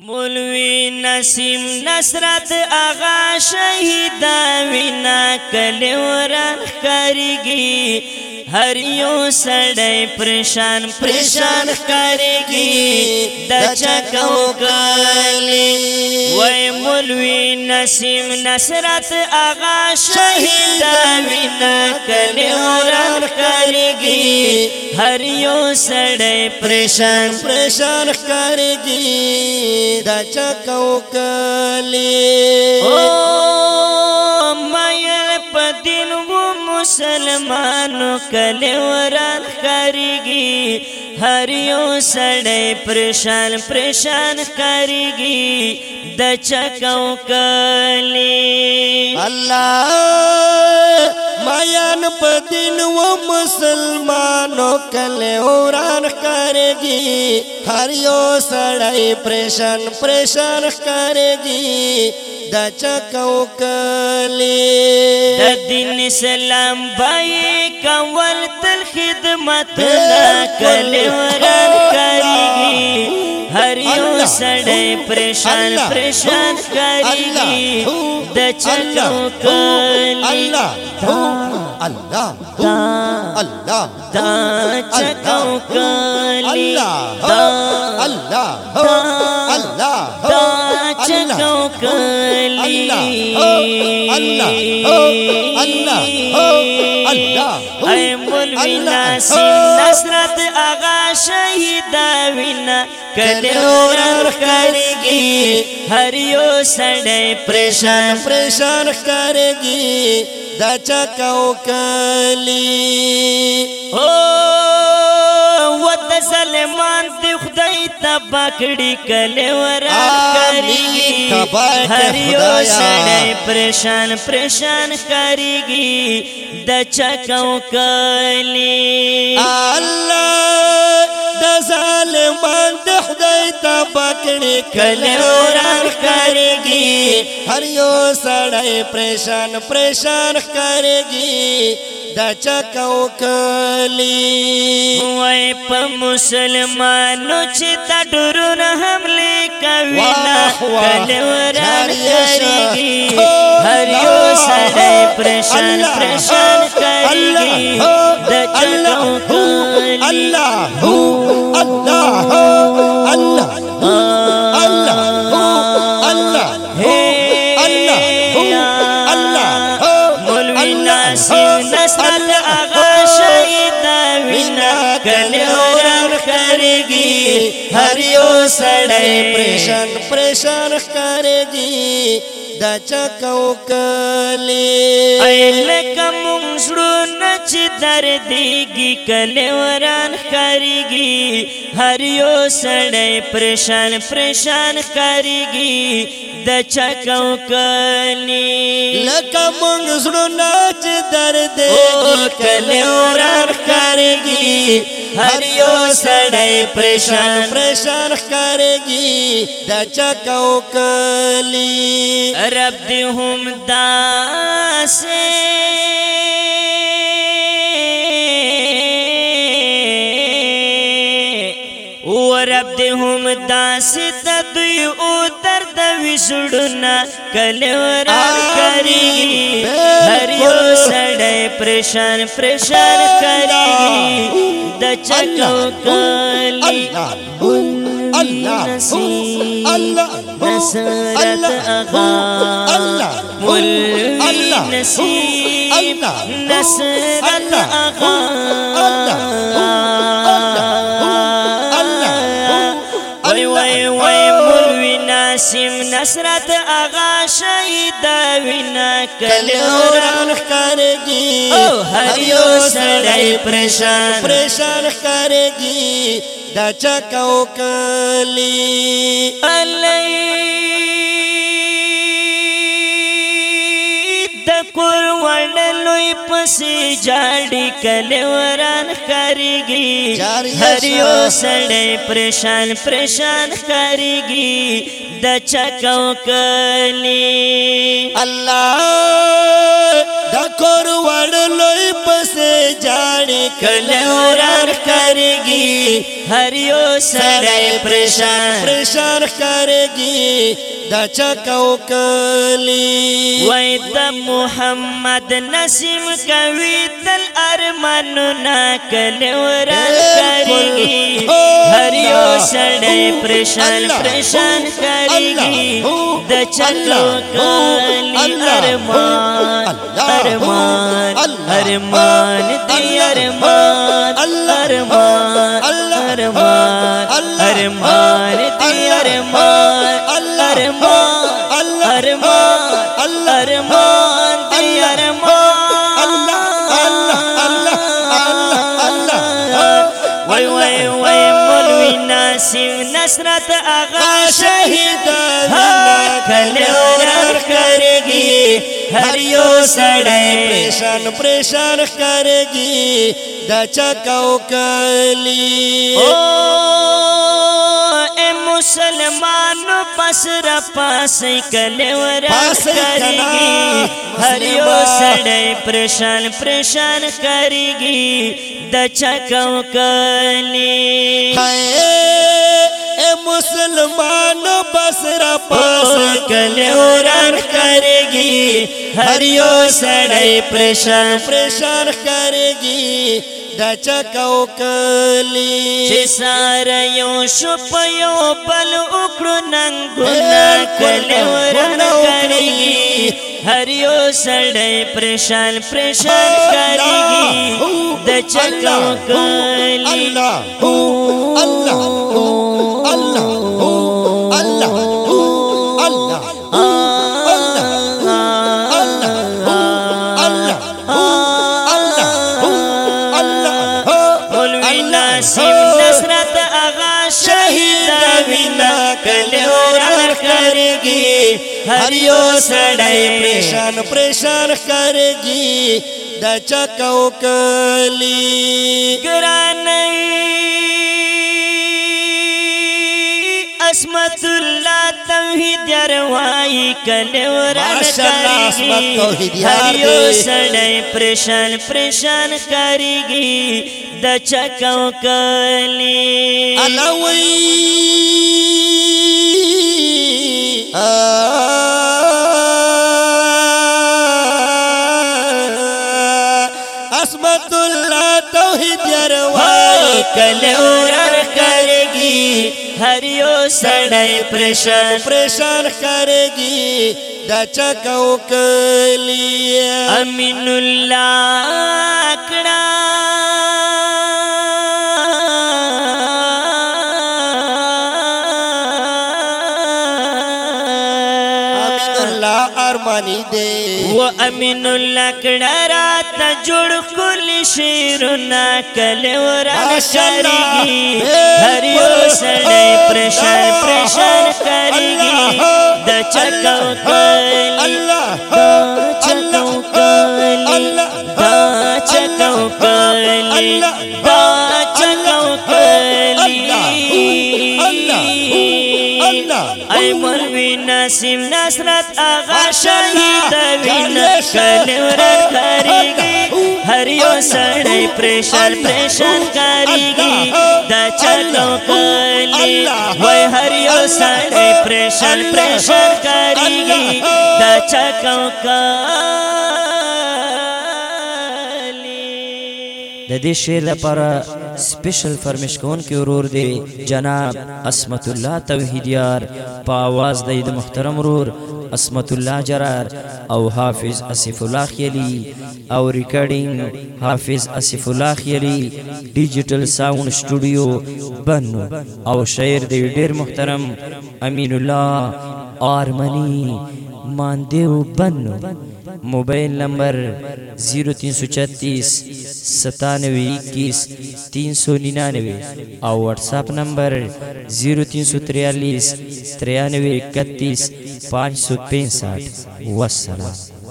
مولوی نسیم نصرت آغا شهید وینا کلی وران خریږي هر یو سړی پریشان پریشان ښکارېږي د چکو کلی وای مولوی نسیم نصرت آغا شهید وینا کلی وران ښکارېږي هر یو سړی پریشان پریشان ښکارېږي د چکو کلی او مې په دین وو مسلمانو کلی وران کاریگی هر یو سړی پریشان پریشان کاریگی د چکاو کلی الله مایان پدین و مسلمانو کلی وران کاریگی هر یو سړی پریشان پریشان کاریگی دا کلی دین سلام دن کول تل خدمت کلی کلی وران سڑے پریشان پریشان دا دا اللہ اللہ ہری پرشان کرلی اللہ اللہ چوکلی اللہ اللہ اللہ اے مولوی ناسم نصرت آغا شہید وینا کلو رنگ کرگی ہر یو سڑے پریشان پریشان کرگی دا چکاو کلی او وت سلمان تے خدای تبکړی کله ورکړي هر یو سړی پریشان پریشان کاریږي د چکو کلی الله د ظالمان د خدای تبکړی کله ورکړي هر یو سړی پریشان پریشان کاریږي دا چکاو کلی وای په مسلمانو چې تا ډورو نه حمله کوي لا کلور اړیږي هر یو سړی پرشان پرشان کوي د چکاو کلی الله الله هر یو سړی پریشان پریشان ښکارېږي دا چا کو کلی لکه مونږ زړونه چې دردېږي کلی وران ښکارېږي هر یو سړی پریشان پریشان ښکارېږي د چا کو کلی لکه مونږ زړونه چې دردېږي کلی وران ښکارېږي هر یو سړی پریشان پریشان ښکارېږي دا چا کو کلی رب دې هم داسې رب دې هم داس د دوی او درد وسړنا کله ور کری هر یو سړې پرشان پرشان کری د چکو کلی نصرت اغا مل نصیب نصرت اغا قاسم نصرت آغا شهید وینا کلوران خارگی او هر یو سړی پریشان پریشان خارگی دا چا کو کلی الی د کور وړلوی پسې جاړي کله وران خارگی هر یو سړی پریشان پریشان خارگی د دچ کلی اللہ کله ورار کرگی هر یو سره پریشان پریشان کرگی دا چا کو کلی وای د محمد نسیم کوي تل ارمانو نا کله ورار کرگی هر یو سره پریشان پریشان کرگی د چا کو کلی ارمان ارمان ارمان دی ارمان الر ارمان الران الرم اللہ اللہ اللہ اللہ اللہ نصرت ہاں، کر گی ہریو سڑے پریشان پریشان کرے گی دچا چکوں کر اے مسلمان بس رپاس کرے گی ہریو سڑے پریشان پریشان کرے گی دچا چکوں کر اے مسلمان بس رپاس کرن کر هر یو سړی پریشان پریشان ښکارېږي دا چا کو کلی چې ساره یو شو په یو بل وکړو ننګونه کلی ورنګړېږي هر یو سړی پریشان پریشان ښکارېږي د چا کو کلی الله الله هر یو سړی پریشان پریشان خارږي د چا کو کلی ګرانې اسمت الله توحید یار وای کله ورن کوي هر یو سړی پریشان پریشان خارږي د چا کو کلی الله وای کله اور کرگی هر یو سړی پرشن پرشن کرگی دا چکو کلی امین الله کړه مانی دے و امین اللہ کڑارا تا جڑ کل شیر نا کلے و را شریگی ہریو سڑے پریشان پریشان کریگی دا چکاو کلی دا چکاو کلی دا چکاو کلی دا چکاو کلی اللہ اللہ اللہ نسیم نصرت آغا شهید وینا کلی ورن کاریگی هر یو سړی پریشان پریشان کاریږي دا چلو کلی وای هر یو سړی پریشان پریشان کاریږي دا چکو کلی د دې شعر لپاره سپیشل فرمیش کون کې ورور دی جناب اسمت الله توحیدیار په आवाज د محترم ورور اسمت الله جرار او حافظ اسف الله خیلی او ریکارډینګ حافظ اسف الله خیلی ډیجیټل ساوند سټوډیو بنو او شعر دی ډیر محترم امین الله آرمنی ماندیو بنو موبایل نمبر 0336 ستانوے اکیس تین سو ننانوے اور واٹس اپ نمبر زیرو تین سو تریالیس ترانوے اکتیس پانچ سو پینسٹھ وسلام